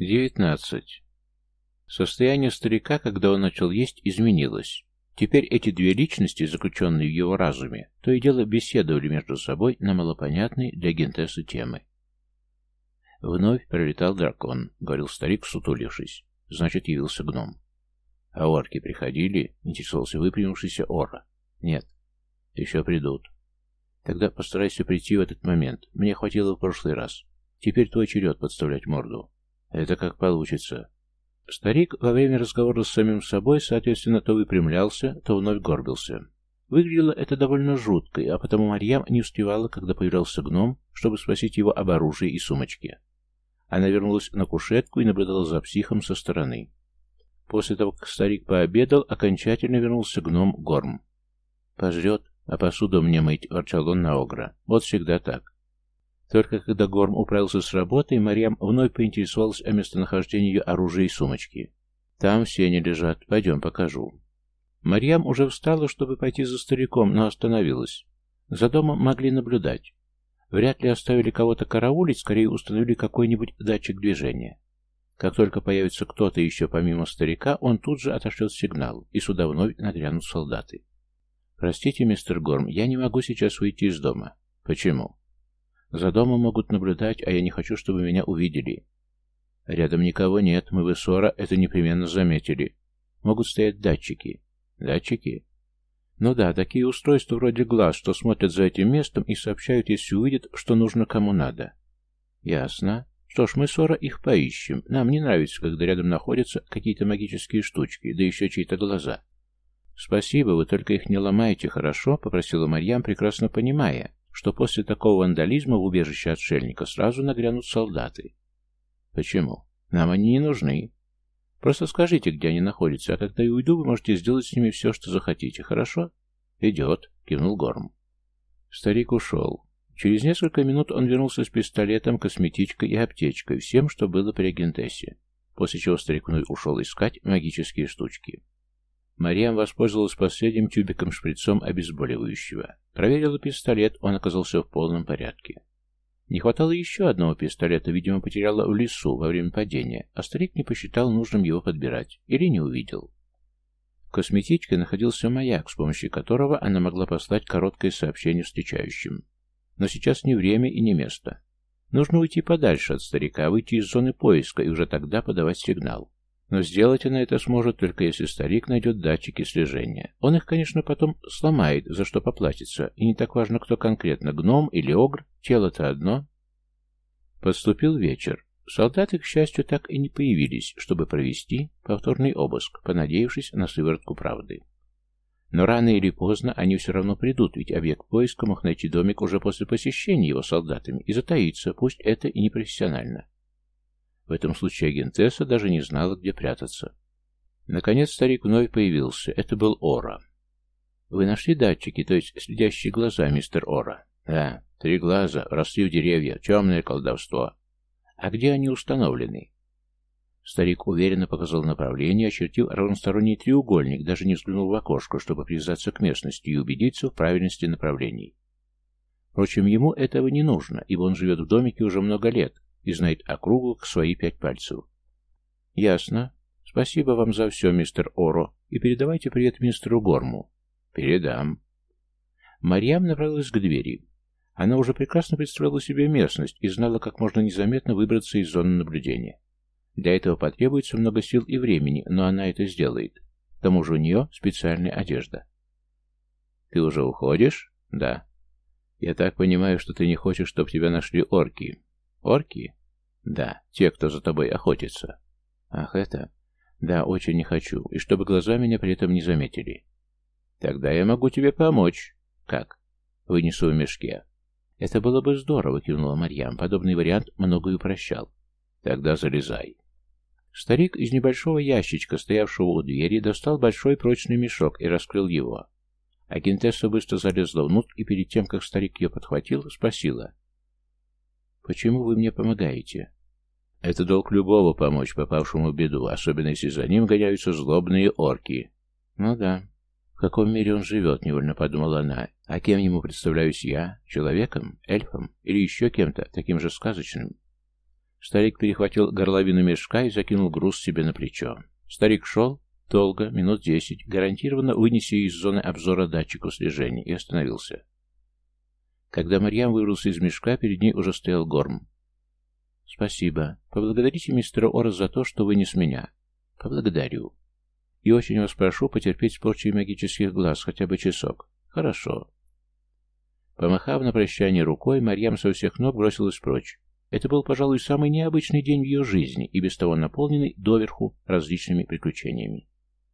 Девятнадцать. Состояние старика, когда он начал есть, изменилось. Теперь эти две личности, заключенные в его разуме, то и дело беседовали между собой на малопонятной для Гентеса темы. «Вновь пролетал дракон», — говорил старик, сутулившись. «Значит, явился гном». «А орки приходили?» — интересовался выпрямившийся Ора. «Нет. Еще придут». «Тогда постарайся прийти в этот момент. Мне хватило в прошлый раз. Теперь твой черед подставлять морду». «Это как получится». Старик во время разговора с самим собой, соответственно, то выпрямлялся, то вновь горбился. Выглядело это довольно жутко, а потому Марьям не успевала, когда появлялся гном, чтобы спросить его об оружии и сумочке. Она вернулась на кушетку и наблюдала за психом со стороны. После того, как старик пообедал, окончательно вернулся гном Горм. «Пожрет, а посуду мне мыть», — ворчал он на Огра. «Вот всегда так». Только когда Горм управился с работой, Марьям вновь поинтересовалась о местонахождении ее оружия и сумочки. «Там все они лежат. Пойдем, покажу». Марьям уже встала, чтобы пойти за стариком, но остановилась. За домом могли наблюдать. Вряд ли оставили кого-то караулить, скорее установили какой-нибудь датчик движения. Как только появится кто-то еще помимо старика, он тут же отошлет сигнал, и сюда вновь нагрянут солдаты. «Простите, мистер Горм, я не могу сейчас выйти из дома». «Почему?» За домом могут наблюдать, а я не хочу, чтобы меня увидели. Рядом никого нет, мы бы ссора это непременно заметили. Могут стоять датчики. Датчики? Ну да, такие устройства вроде глаз, что смотрят за этим местом и сообщают, если увидят, что нужно кому надо. Ясно. Что ж, мы ссора их поищем. Нам не нравится, когда рядом находятся какие-то магические штучки, да еще чьи-то глаза. Спасибо, вы только их не ломаете, хорошо? Попросила Марьям, прекрасно понимая, что после такого вандализма в убежище отшельника сразу нагрянут солдаты. Почему? Нам они не нужны. Просто скажите, где они находятся, а когда я уйду, вы можете сделать с ними все, что захотите, хорошо? Идет, кивнул Горм. Старик ушел. Через несколько минут он вернулся с пистолетом, косметичкой и аптечкой, всем, что было при агентессе, после чего старик ушел искать магические штучки. Мариам воспользовалась последним тюбиком-шприцом обезболивающего. Проверила пистолет, он оказался в полном порядке. Не хватало еще одного пистолета, видимо, потеряла в лесу во время падения, а старик не посчитал нужным его подбирать или не увидел. В косметичке находился маяк, с помощью которого она могла послать короткое сообщение встречающим. Но сейчас не время и не место. Нужно уйти подальше от старика, выйти из зоны поиска и уже тогда подавать сигнал. Но сделать она это сможет только если старик найдет датчики слежения. Он их, конечно, потом сломает, за что поплатится, и не так важно, кто конкретно, гном или огр, тело-то одно. Подступил вечер. Солдаты, к счастью, так и не появились, чтобы провести повторный обыск, понадеявшись на сыворотку правды. Но рано или поздно они все равно придут, ведь объект поиска мог найти домик уже после посещения его солдатами и затаиться, пусть это и непрофессионально. В этом случае агентесса даже не знала, где прятаться. Наконец старик вновь появился. Это был Ора. «Вы нашли датчики, то есть следящие глаза, мистер Ора?» «Да, три глаза, росли в деревья, темное колдовство. А где они установлены?» Старик уверенно показал направление, очертив равносторонний треугольник, даже не взглянул в окошко, чтобы привязаться к местности и убедиться в правильности направлений. Впрочем, ему этого не нужно, ибо он живет в домике уже много лет, и знает округу к свои пять пальцев. Ясно. Спасибо вам за все, мистер Оро, и передавайте привет мистеру Горму. Передам. Марьям направилась к двери. Она уже прекрасно представляла себе местность и знала, как можно незаметно выбраться из зоны наблюдения. Для этого потребуется много сил и времени, но она это сделает. К тому же у нее специальная одежда. «Ты уже уходишь?» «Да». «Я так понимаю, что ты не хочешь, чтобы тебя нашли орки. Орки? Да, те, кто за тобой охотится. Ах, это? Да, очень не хочу, и чтобы глаза меня при этом не заметили. Тогда я могу тебе помочь. Как? Вынесу в мешке. Это было бы здорово, кивнула Марьям. Подобный вариант многое упрощал. Тогда залезай. Старик из небольшого ящичка, стоявшего у двери, достал большой прочный мешок и раскрыл его. Агентесса быстро залезла внутрь и перед тем, как старик ее подхватил, спросила. Почему вы мне помогаете? Это долг любого помочь попавшему в беду, особенно если за ним гоняются злобные орки. Ну да. В каком мире он живет, невольно подумала она. А кем ему представляюсь я? Человеком? Эльфом? Или еще кем-то, таким же сказочным? Старик перехватил горловину мешка и закинул груз себе на плечо. Старик шел долго, минут десять, гарантированно вынеся из зоны обзора датчику слежения, и остановился. Когда Марьям выбрался из мешка, перед ней уже стоял Горм. «Спасибо. Поблагодарите мистера Ора за то, что вынес меня». «Поблагодарю. И очень вас прошу потерпеть с порчей магических глаз хотя бы часок. Хорошо». Помахав на прощание рукой, Марьям со всех ног бросилась прочь. Это был, пожалуй, самый необычный день в ее жизни и без того наполненный доверху различными приключениями.